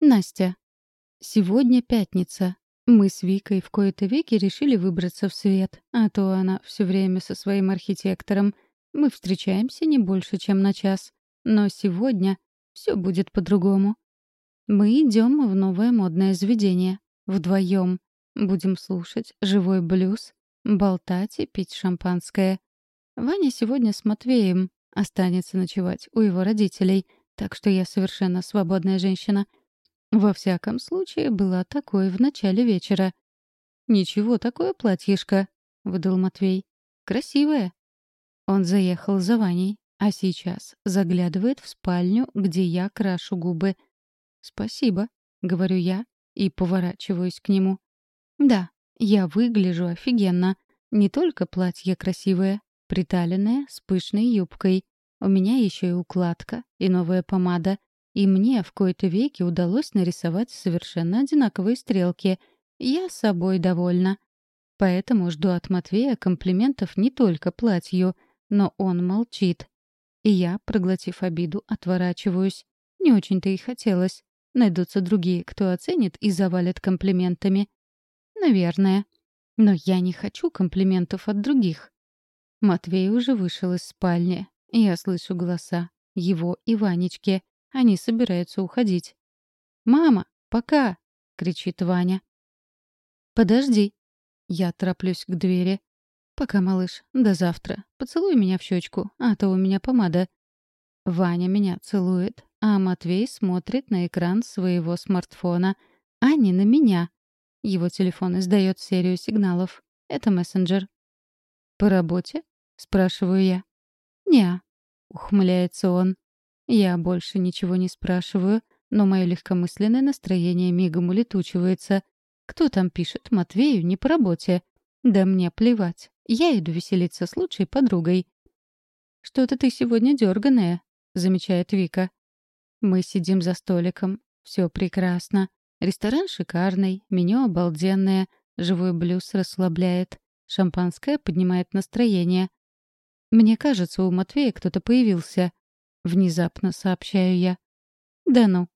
Настя. Сегодня пятница. Мы с Викой в кои-то веки решили выбраться в свет, а то она все время со своим архитектором. Мы встречаемся не больше, чем на час. Но сегодня все будет по-другому. Мы идем в новое модное заведение. Вдвоем. Будем слушать живой блюз, болтать и пить шампанское. Ваня сегодня с Матвеем останется ночевать у его родителей, так что я совершенно свободная женщина — во всяком случае, была такой в начале вечера. «Ничего, такое платьишко», — выдал Матвей. «Красивое». Он заехал за Ваней, а сейчас заглядывает в спальню, где я крашу губы. «Спасибо», — говорю я и поворачиваюсь к нему. «Да, я выгляжу офигенно. Не только платье красивое, приталенное, с пышной юбкой. У меня еще и укладка, и новая помада. И мне в кои-то веки удалось нарисовать совершенно одинаковые стрелки. Я собой довольна. Поэтому жду от Матвея комплиментов не только платью, но он молчит. И я, проглотив обиду, отворачиваюсь. Не очень-то и хотелось. Найдутся другие, кто оценит и завалит комплиментами. Наверное. Но я не хочу комплиментов от других. Матвей уже вышел из спальни. Я слышу голоса. Его и Ванечки. Они собираются уходить. «Мама, пока!» — кричит Ваня. «Подожди!» Я тороплюсь к двери. «Пока, малыш, до завтра. Поцелуй меня в щечку, а то у меня помада». Ваня меня целует, а Матвей смотрит на экран своего смартфона, а не на меня. Его телефон издает серию сигналов. Это мессенджер. «По работе?» — спрашиваю я. «Не-а», ухмыляется он. Я больше ничего не спрашиваю, но мое легкомысленное настроение мигом улетучивается. Кто там пишет Матвею не по работе? Да мне плевать. Я иду веселиться с лучшей подругой. «Что-то ты сегодня дерганая», — замечает Вика. Мы сидим за столиком. Все прекрасно. Ресторан шикарный, меню обалденное, живой блюз расслабляет, шампанское поднимает настроение. Мне кажется, у Матвея кто-то появился. Внезапно сообщаю я. «Да ну».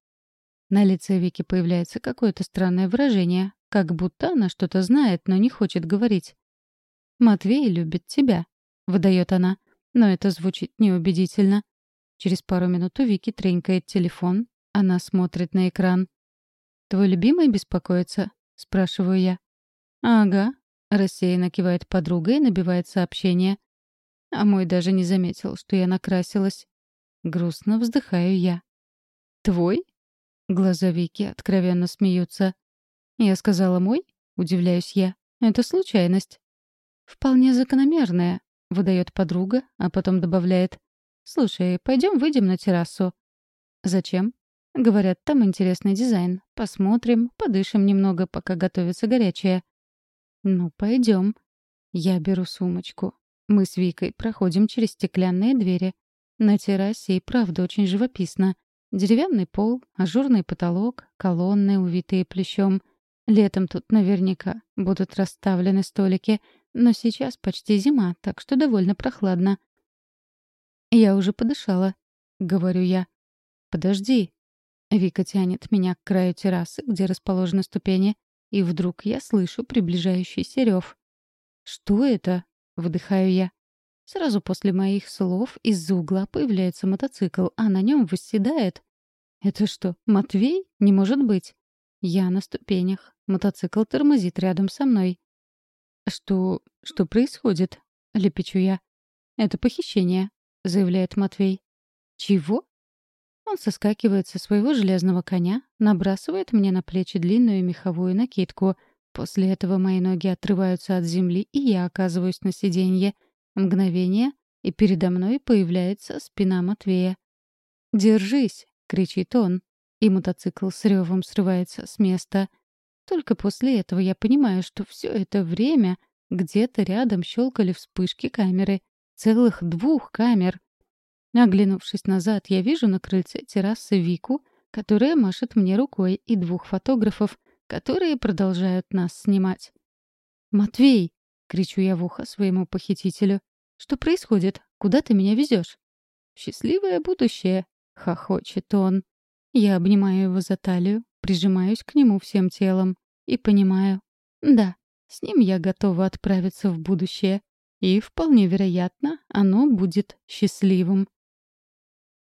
На лице Вики появляется какое-то странное выражение, как будто она что-то знает, но не хочет говорить. «Матвей любит тебя», — выдает она, но это звучит неубедительно. Через пару минут у Вики тренькает телефон, она смотрит на экран. «Твой любимый беспокоится?» — спрашиваю я. «Ага», — рассеянно кивает подруга и набивает сообщение. А мой даже не заметил, что я накрасилась. Грустно вздыхаю я. «Твой?» Глаза Вики откровенно смеются. «Я сказала мой?» Удивляюсь я. «Это случайность». «Вполне закономерная», — выдает подруга, а потом добавляет. «Слушай, пойдем выйдем на террасу». «Зачем?» «Говорят, там интересный дизайн. Посмотрим, подышим немного, пока готовится горячее». «Ну, пойдем». Я беру сумочку. Мы с Викой проходим через стеклянные двери. На террасе и правда очень живописно. Деревянный пол, ажурный потолок, колонны, увитые плещом. Летом тут наверняка будут расставлены столики, но сейчас почти зима, так что довольно прохладно. «Я уже подышала», — говорю я. «Подожди». Вика тянет меня к краю террасы, где расположены ступени, и вдруг я слышу приближающийся рев. «Что это?» — выдыхаю я. Сразу после моих слов из-за угла появляется мотоцикл, а на нем восседает... Это что, Матвей? Не может быть. Я на ступенях. Мотоцикл тормозит рядом со мной. «Что... что происходит?» — лепечу я. «Это похищение», — заявляет Матвей. «Чего?» Он соскакивает со своего железного коня, набрасывает мне на плечи длинную меховую накидку. После этого мои ноги отрываются от земли, и я оказываюсь на сиденье — Мгновение, и передо мной появляется спина Матвея. «Держись!» — кричит он, и мотоцикл с ревом срывается с места. Только после этого я понимаю, что все это время где-то рядом щелкали вспышки камеры. Целых двух камер. Оглянувшись назад, я вижу на крыльце террасы Вику, которая машет мне рукой, и двух фотографов, которые продолжают нас снимать. «Матвей!» Кричу я в ухо своему похитителю. «Что происходит? Куда ты меня везешь?» «Счастливое будущее!» — хохочет он. Я обнимаю его за талию, прижимаюсь к нему всем телом и понимаю. Да, с ним я готова отправиться в будущее. И, вполне вероятно, оно будет счастливым.